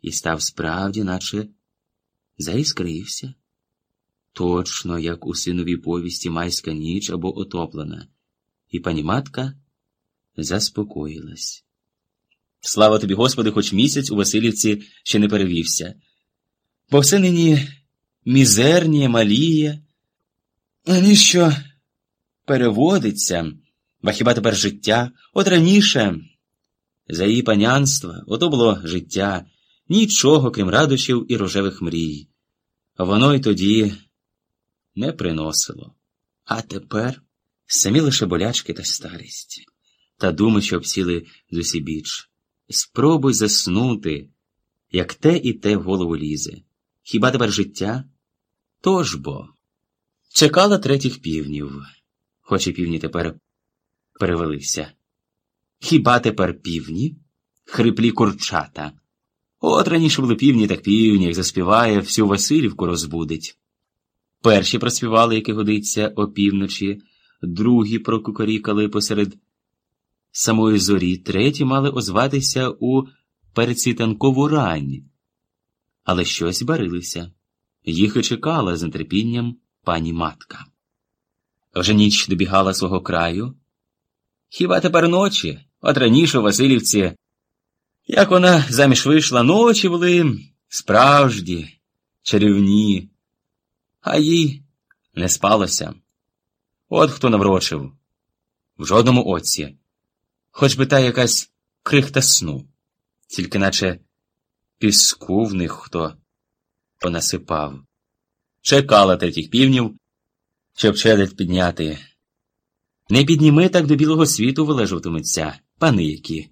і став справді, наче заіскрився. Точно, як у синовій повісті майська ніч або отоплена, і пані матка заспокоїлась. Слава тобі, Господи, хоч місяць у Васильівці ще не перевівся, бо все нині мізерніє, маліє, ніщо переводиться, ба хіба тепер життя, от раніше, за її панянства, ото було життя, нічого, крім радощів і рожевих мрій. Воно й тоді не приносило. А тепер самі лише болячки та старість, та думи, що обсіли зусібіч. Спробуй заснути, як те і те в голову лізе. Хіба тепер життя? Тож бо. Чекала третіх півнів, хоч і півні тепер перевелися. Хіба тепер півні? Хриплі курчата. От раніше були півні, так півні, як заспіває, всю Васильівку розбудить. Перші проспівали, як і годиться, опівночі, другі прокукорікали посеред самої зорі, треті мали озватися у передсвітанкову рань. Але щось барилися. Їх і чекала з нетерпінням пані матка. Вже ніч добігала свого краю. Хіба тепер ночі? От раніше у Васильівці, як вона заміж вийшла, ночі були справжні, чарівні, а їй не спалося. От хто наврочив в жодному оці, хоч би та якась крихта сну, тільки наче піску в них хто понасипав. Чекала третіх півнів, щоб челядь підняти. Не підніми так до білого світу вилежуватимуться, пани які,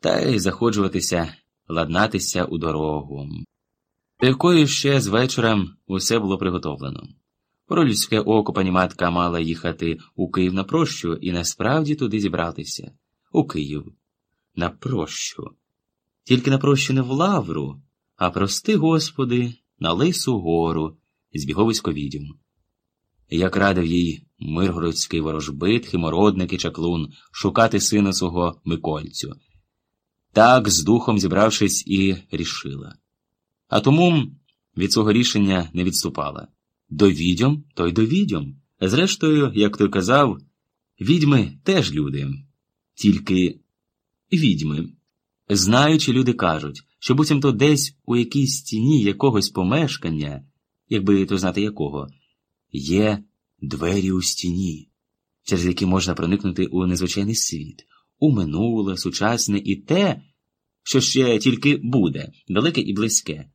та й заходжуватися, ладнатися у дорогу. До ще з вечора усе було приготовлено. Про око пані матка мала їхати у Київ на прощу і насправді туди зібратися. У Київ. На прощу. Тільки на прощу не в лавру, а прости, Господи, на Лису гору, збіговисько відьм. Як радив їй миргородський ворожбит, химородник і чаклун шукати сина свого Микольцю. Так, з духом зібравшись, і рішила. А тому від свого рішення не відступала. До відьом, то й до відьом. Зрештою, як той казав, відьми теж люди, тільки відьми. Знаючи, люди кажуть, що буцімто десь у якійсь стіні якогось помешкання, якби то знати якого, є двері у стіні, через які можна проникнути у незвичайний світ, у минуле, сучасне і те, що ще тільки буде, далеке і близьке,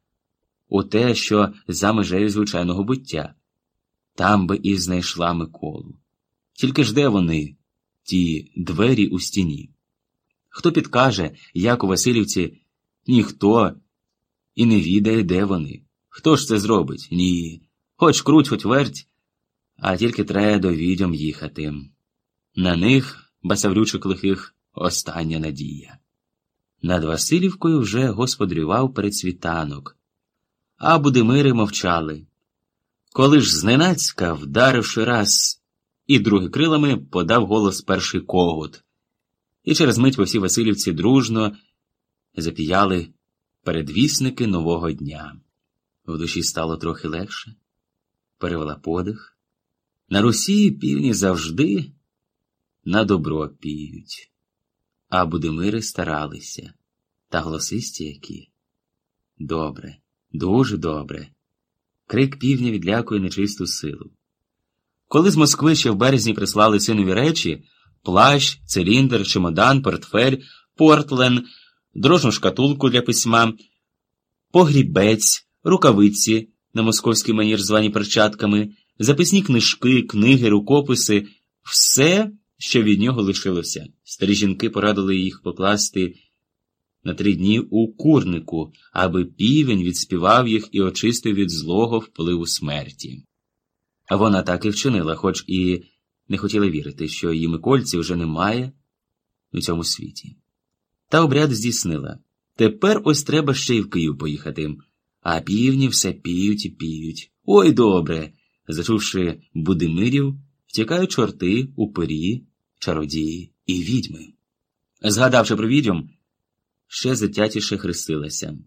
у те, що за межею звичайного буття. Там би і знайшла Миколу. Тільки ж де вони, ті двері у стіні? Хто підкаже, як у Васильівці, ніхто і не відає, де вони. Хто ж це зробить? Ні. Хоч круть, хоч верть, а тільки треба до відьом їхати. На них, басаврючих лихих, остання надія. Над Васильівкою вже господарював передсвітанок, а Будимири мовчали. Коли ж зненацька, вдаривши раз і другий крилами, подав голос перший когут, і через мить по всій Васильівці дружно запіяли передвісники нового дня. В душі стало трохи легше, перевела подих. На Русі півні завжди на добро піють, а Будимири старалися, та голосисті які. Добре, дуже добре. Крик півня відлякує нечисту силу. Коли з Москви ще в березні прислали синові речі плащ, циліндр, чемодан, портфель, портлен, дрожну шкатулку для письма, погрібець, рукавиці на московський манір звані перчатками, записні книжки, книги, рукописи, все, що від нього лишилося. Старі жінки порадили їх покласти на три дні у курнику, аби півень відспівав їх і очистив від злого впливу смерті. А вона так і вчинила, хоч і не хотіла вірити, що її Микольці вже немає у цьому світі. Та обряд здійснила. Тепер ось треба ще й в Київ поїхати, а півні все піють і піють. Ой добре. Зачувши Будимирів, втікають чорти, упирі, чародії і відьми. Згадавши про відьом, ще затятіше хрестилася.